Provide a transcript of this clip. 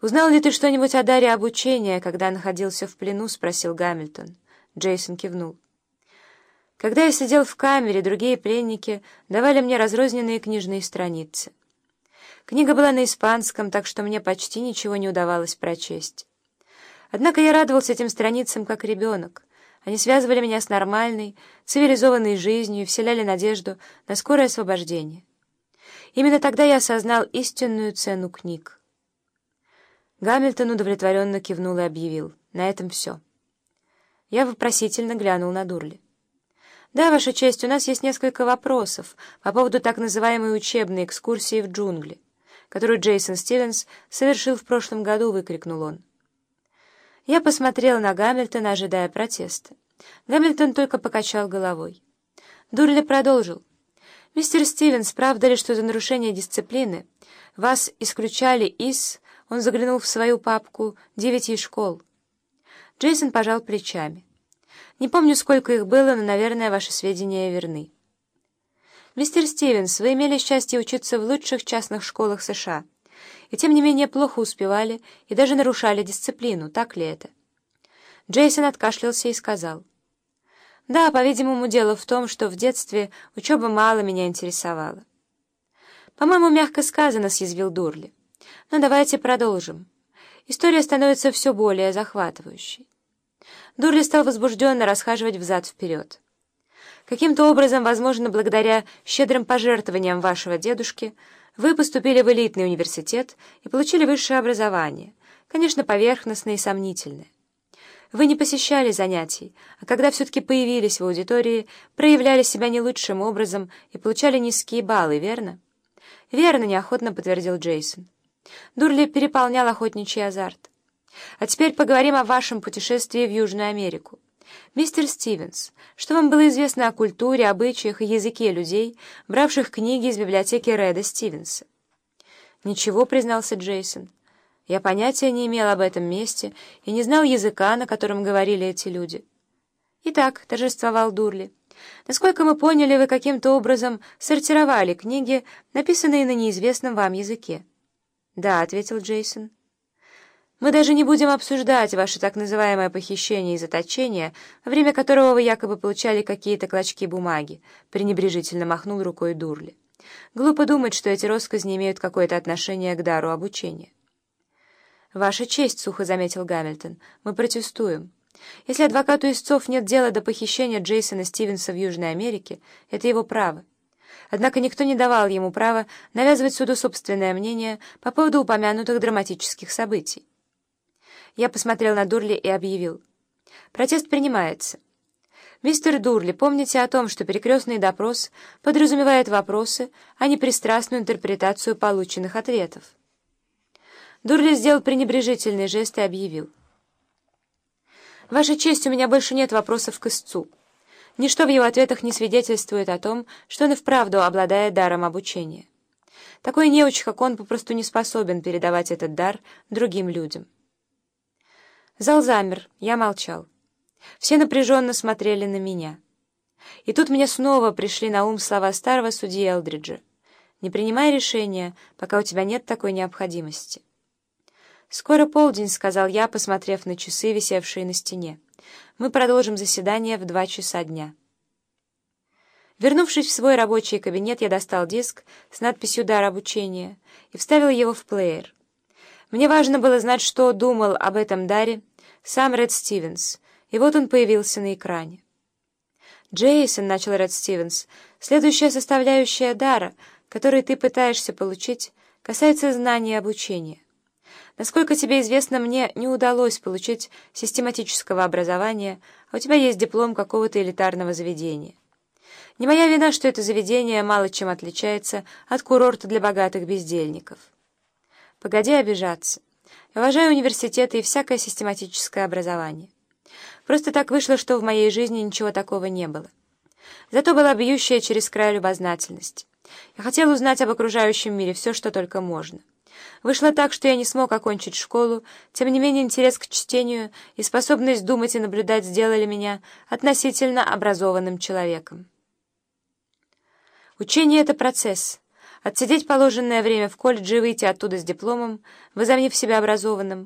«Узнал ли ты что-нибудь о даре обучения, когда находился в плену?» — спросил Гамильтон. Джейсон кивнул. «Когда я сидел в камере, другие пленники давали мне разрозненные книжные страницы. Книга была на испанском, так что мне почти ничего не удавалось прочесть. Однако я радовался этим страницам как ребенок. Они связывали меня с нормальной, цивилизованной жизнью и вселяли надежду на скорое освобождение. Именно тогда я осознал истинную цену книг. Гамильтон удовлетворенно кивнул и объявил. На этом все. Я вопросительно глянул на Дурли. «Да, Ваша честь, у нас есть несколько вопросов по поводу так называемой учебной экскурсии в джунгли, которую Джейсон Стивенс совершил в прошлом году», — выкрикнул он. Я посмотрел на Гамильтона, ожидая протеста. Гамильтон только покачал головой. Дурли продолжил. «Мистер Стивенс, правда ли, что за нарушение дисциплины вас исключали из...» Он заглянул в свою папку «Девяти школ». Джейсон пожал плечами. «Не помню, сколько их было, но, наверное, ваши сведения верны». «Мистер Стивенс, вы имели счастье учиться в лучших частных школах США, и тем не менее плохо успевали и даже нарушали дисциплину, так ли это?» Джейсон откашлялся и сказал. «Да, по-видимому, дело в том, что в детстве учеба мало меня интересовала». «По-моему, мягко сказано», — съязвил Дурли. Но давайте продолжим. История становится все более захватывающей. Дурли стал возбужденно расхаживать взад-вперед. Каким-то образом, возможно, благодаря щедрым пожертвованиям вашего дедушки, вы поступили в элитный университет и получили высшее образование, конечно, поверхностное и сомнительное. Вы не посещали занятий, а когда все-таки появились в аудитории, проявляли себя не лучшим образом и получали низкие баллы, верно? «Верно», — неохотно подтвердил Джейсон. Дурли переполнял охотничий азарт. А теперь поговорим о вашем путешествии в Южную Америку. Мистер Стивенс, что вам было известно о культуре, обычаях и языке людей, бравших книги из библиотеки Реда Стивенса? Ничего, признался Джейсон. Я понятия не имел об этом месте и не знал языка, на котором говорили эти люди. Итак, торжествовал Дурли, насколько мы поняли, вы каким-то образом сортировали книги, написанные на неизвестном вам языке. «Да», — ответил Джейсон. «Мы даже не будем обсуждать ваше так называемое похищение и заточение, во время которого вы якобы получали какие-то клочки бумаги», — пренебрежительно махнул рукой Дурли. «Глупо думать, что эти россказни имеют какое-то отношение к дару обучения». «Ваша честь», — сухо заметил Гамильтон, — «мы протестуем. Если адвокату истцов нет дела до похищения Джейсона Стивенса в Южной Америке, это его право. Однако никто не давал ему права навязывать суду собственное мнение по поводу упомянутых драматических событий. Я посмотрел на Дурли и объявил. Протест принимается. Мистер Дурли, помните о том, что перекрестный допрос подразумевает вопросы, а не пристрастную интерпретацию полученных ответов. Дурли сделал пренебрежительный жест и объявил. «Ваша честь, у меня больше нет вопросов к истцу». Ничто в его ответах не свидетельствует о том, что он и вправду обладает даром обучения. Такой неуч, как он, попросту не способен передавать этот дар другим людям. Зал замер, я молчал. Все напряженно смотрели на меня. И тут мне снова пришли на ум слова старого судьи Элдриджа. «Не принимай решения, пока у тебя нет такой необходимости». «Скоро полдень», — сказал я, посмотрев на часы, висевшие на стене. Мы продолжим заседание в два часа дня. Вернувшись в свой рабочий кабинет, я достал диск с надписью «Дар обучения» и вставил его в плеер. Мне важно было знать, что думал об этом даре сам Ред Стивенс, и вот он появился на экране. «Джейсон», — начал Ред Стивенс, — «следующая составляющая дара, который ты пытаешься получить, касается знания обучения. Насколько тебе известно, мне не удалось получить систематического образования, а у тебя есть диплом какого-то элитарного заведения. Не моя вина, что это заведение мало чем отличается от курорта для богатых бездельников. Погоди обижаться. Я уважаю университеты и всякое систематическое образование. Просто так вышло, что в моей жизни ничего такого не было. Зато была бьющая через край любознательность. Я хотел узнать об окружающем мире все, что только можно. Вышло так, что я не смог окончить школу, тем не менее интерес к чтению и способность думать и наблюдать сделали меня относительно образованным человеком. Учение — это процесс. отсидеть положенное время в колледже и выйти оттуда с дипломом, возомнив себя образованным,